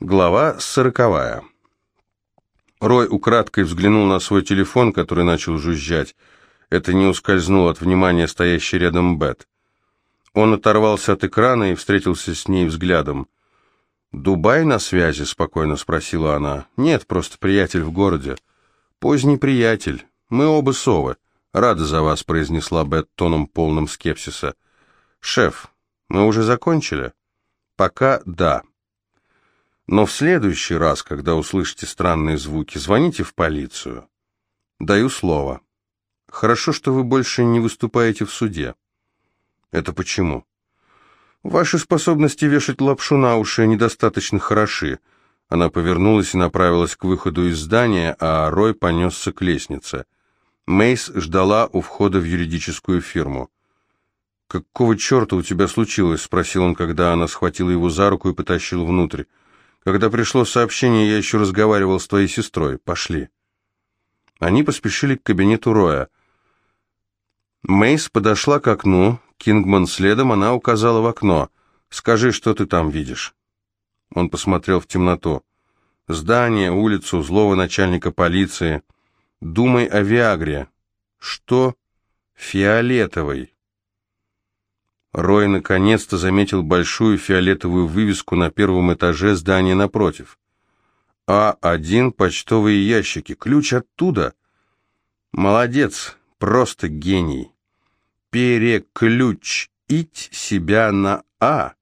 Глава сороковая. Рой украдкой взглянул на свой телефон, который начал жужжать. Это не ускользнуло от внимания стоящей рядом Бет. Он оторвался от экрана и встретился с ней взглядом. «Дубай на связи?» — спокойно спросила она. «Нет, просто приятель в городе». «Поздний приятель. Мы оба совы. Рада за вас», — произнесла Бет тоном полным скепсиса. «Шеф, мы уже закончили?» «Пока да». Но в следующий раз, когда услышите странные звуки, звоните в полицию. Даю слово. Хорошо, что вы больше не выступаете в суде. Это почему? Ваши способности вешать лапшу на уши недостаточно хороши. Она повернулась и направилась к выходу из здания, а Рой понесся к лестнице. Мейс ждала у входа в юридическую фирму. «Какого черта у тебя случилось?» — спросил он, когда она схватила его за руку и потащила внутрь. Когда пришло сообщение, я еще разговаривал с твоей сестрой. Пошли». Они поспешили к кабинету Роя. Мейс подошла к окну, Кингман следом, она указала в окно. «Скажи, что ты там видишь?» Он посмотрел в темноту. «Здание, улицу, злого начальника полиции. Думай о Виагре». «Что?» «Фиолетовый». Рой наконец-то заметил большую фиолетовую вывеску на первом этаже здания напротив. А1 почтовые ящики. Ключ оттуда. Молодец, просто гений. Переключить себя на А.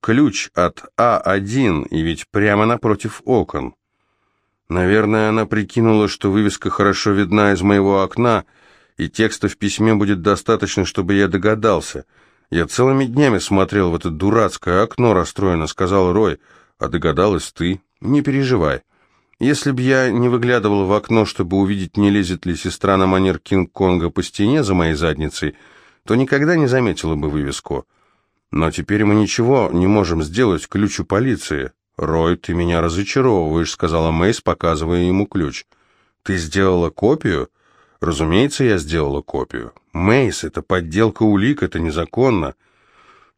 Ключ от А1, и ведь прямо напротив окон. Наверное, она прикинула, что вывеска хорошо видна из моего окна, и текста в письме будет достаточно, чтобы я догадался — «Я целыми днями смотрел в это дурацкое окно», — расстроенно сказал Рой. «А догадалась ты. Не переживай. Если б я не выглядывал в окно, чтобы увидеть, не лезет ли сестра на манер Кинг-Конга по стене за моей задницей, то никогда не заметила бы вывеску. Но теперь мы ничего не можем сделать, ключ у полиции». «Рой, ты меня разочаровываешь», — сказала Мэйс, показывая ему ключ. «Ты сделала копию?» Разумеется, я сделала копию. Мейс, это подделка улик, это незаконно.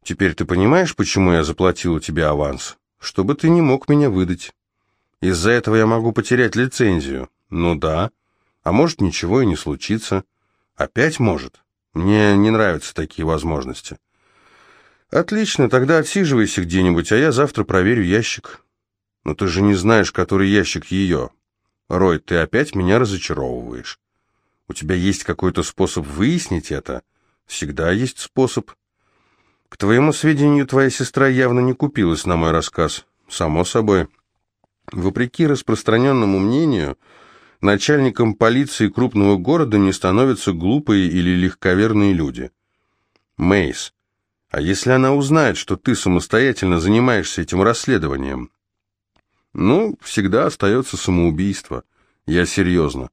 Теперь ты понимаешь, почему я заплатила тебе аванс? Чтобы ты не мог меня выдать. Из-за этого я могу потерять лицензию. Ну да. А может, ничего и не случится. Опять может. Мне не нравятся такие возможности. Отлично, тогда отсиживайся где-нибудь, а я завтра проверю ящик. Но ты же не знаешь, который ящик ее. Рой, ты опять меня разочаровываешь. У тебя есть какой-то способ выяснить это? Всегда есть способ. К твоему сведению, твоя сестра явно не купилась на мой рассказ. Само собой. Вопреки распространенному мнению, начальником полиции крупного города не становятся глупые или легковерные люди. Мейс, а если она узнает, что ты самостоятельно занимаешься этим расследованием? Ну, всегда остается самоубийство. Я серьезно.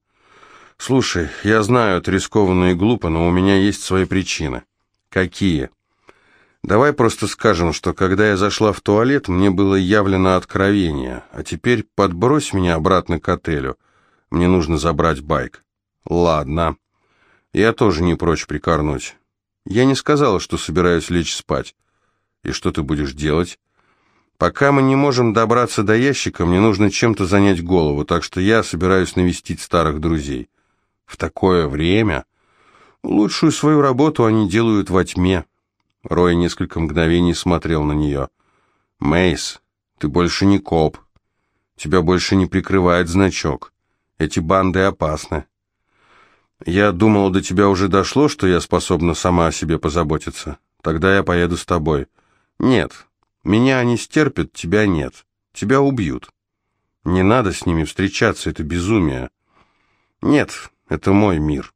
«Слушай, я знаю, это рискованно и глупо, но у меня есть свои причины». «Какие?» «Давай просто скажем, что когда я зашла в туалет, мне было явлено откровение, а теперь подбрось меня обратно к отелю. Мне нужно забрать байк». «Ладно. Я тоже не прочь прикорнуть. Я не сказала, что собираюсь лечь спать. И что ты будешь делать?» «Пока мы не можем добраться до ящика, мне нужно чем-то занять голову, так что я собираюсь навестить старых друзей». В такое время лучшую свою работу они делают во тьме. Рой несколько мгновений смотрел на нее. «Мейс, ты больше не коп. Тебя больше не прикрывает значок. Эти банды опасны. Я думал, до тебя уже дошло, что я способна сама о себе позаботиться. Тогда я поеду с тобой. Нет, меня они стерпят, тебя нет. Тебя убьют. Не надо с ними встречаться, это безумие. Нет, это мой мир.